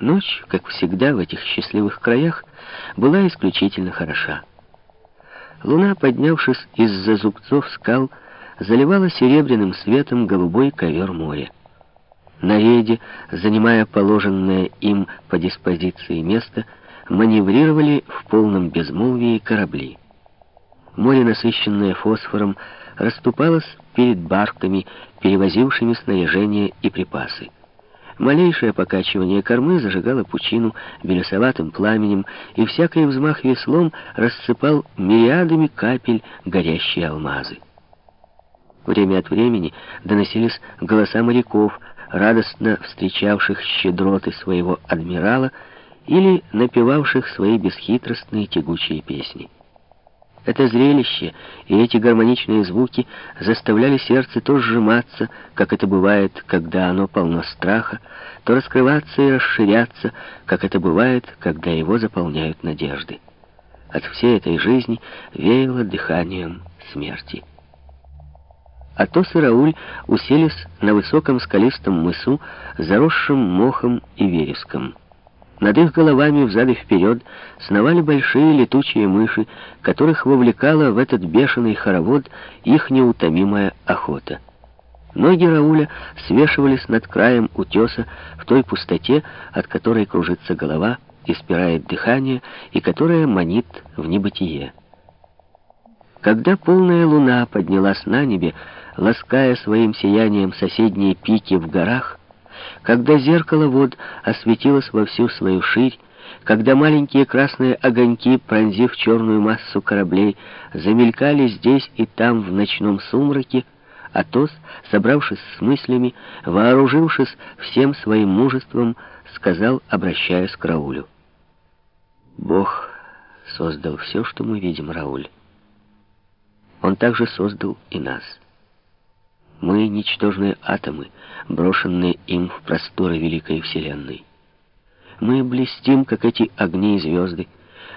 Ночь, как всегда в этих счастливых краях, была исключительно хороша. Луна, поднявшись из-за зубцов скал, заливала серебряным светом голубой ковер моря. На рейде, занимая положенное им по диспозиции место, маневрировали в полном безмолвии корабли. Море, насыщенное фосфором, расступалось перед барками, перевозившими снаряжение и припасы. Малейшее покачивание кормы зажигало пучину белесоватым пламенем, и всякий взмах веслом рассыпал мириадами капель горящие алмазы. Время от времени доносились голоса моряков, радостно встречавших щедроты своего адмирала или напевавших свои бесхитростные тягучие песни. Это зрелище и эти гармоничные звуки заставляли сердце то сжиматься, как это бывает, когда оно полно страха, то раскрываться и расширяться, как это бывает, когда его заполняют надежды. От всей этой жизни веяло дыханием смерти. Атос и Рауль уселись на высоком скалистом мысу, заросшем мохом и вереском. Над их головами взад и вперед сновали большие летучие мыши, которых вовлекала в этот бешеный хоровод их неутомимая охота. Ноги Рауля свешивались над краем утеса в той пустоте, от которой кружится голова и спирает дыхание, и которая манит в небытие. Когда полная луна поднялась на небе, лаская своим сиянием соседние пики в горах, когда зеркало вод осветилось во всю свою ширь, когда маленькие красные огоньки, пронзив черную массу кораблей, замелькали здесь и там в ночном сумраке, Атос, собравшись с мыслями, вооружившись всем своим мужеством, сказал, обращаясь к Раулю. «Бог создал все, что мы видим, Рауль. Он также создал и нас». Мы — ничтожные атомы, брошенные им в просторы Великой Вселенной. Мы блестим, как эти огни и звезды.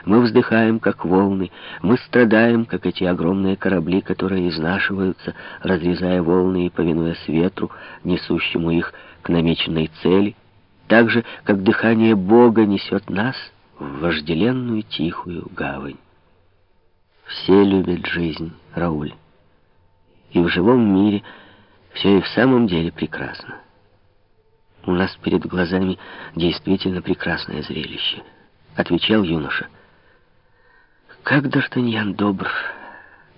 Мы вздыхаем, как волны. Мы страдаем, как эти огромные корабли, которые изнашиваются, разрезая волны и повинуясь ветру, несущему их к намеченной цели, так же, как дыхание Бога несет нас в вожделенную тихую гавань. Все любят жизнь, Рауль. И в живом мире — все и в самом деле прекрасно. У нас перед глазами действительно прекрасное зрелище, отвечал юноша. Как Д'Артаньян добр!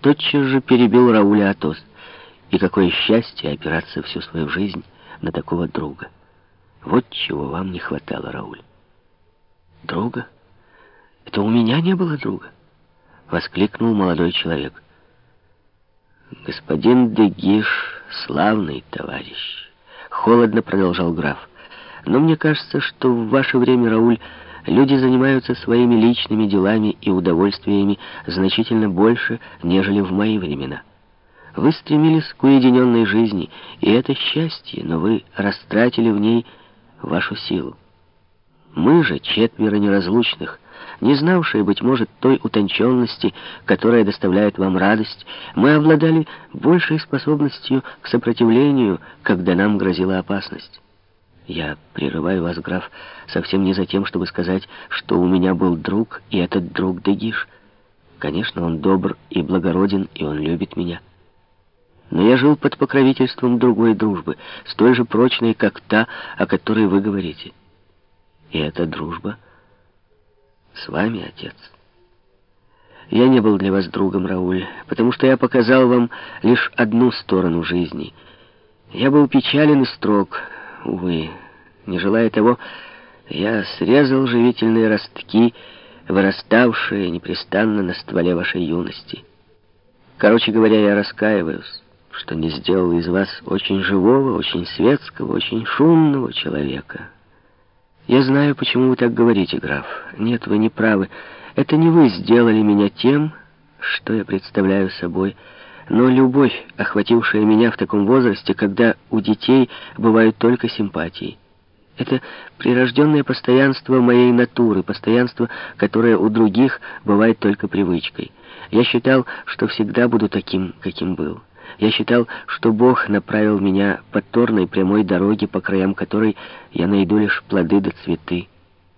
Тотчас же перебил Рауля Атос. И какое счастье опираться всю свою жизнь на такого друга. Вот чего вам не хватало, Рауль. Друга? Это у меня не было друга? Воскликнул молодой человек. Господин Дегиш — славный товарищ. Холодно продолжал граф. Но мне кажется, что в ваше время, Рауль, люди занимаются своими личными делами и удовольствиями значительно больше, нежели в мои времена. Вы стремились к уединенной жизни, и это счастье, но вы растратили в ней вашу силу. Мы же, четверо неразлучных, не знавшие, быть может, той утонченности, которая доставляет вам радость, мы обладали большей способностью к сопротивлению, когда нам грозила опасность. Я прерываю вас, граф, совсем не за тем, чтобы сказать, что у меня был друг, и этот друг Дегиш. Конечно, он добр и благороден, и он любит меня. Но я жил под покровительством другой дружбы, столь же прочной, как та, о которой вы говорите. И эта дружба — с вами, отец. Я не был для вас другом, Рауль, потому что я показал вам лишь одну сторону жизни. Я был печален и строг, увы. Не желая того, я срезал живительные ростки, выраставшие непрестанно на стволе вашей юности. Короче говоря, я раскаиваюсь, что не сделал из вас очень живого, очень светского, очень шумного человека». Я знаю, почему вы так говорите, граф. Нет, вы не правы. Это не вы сделали меня тем, что я представляю собой, но любовь, охватившая меня в таком возрасте, когда у детей бывают только симпатии. Это прирожденное постоянство моей натуры, постоянство, которое у других бывает только привычкой. Я считал, что всегда буду таким, каким был. Я считал, что Бог направил меня по торной прямой дороге, по краям которой я найду лишь плоды да цветы.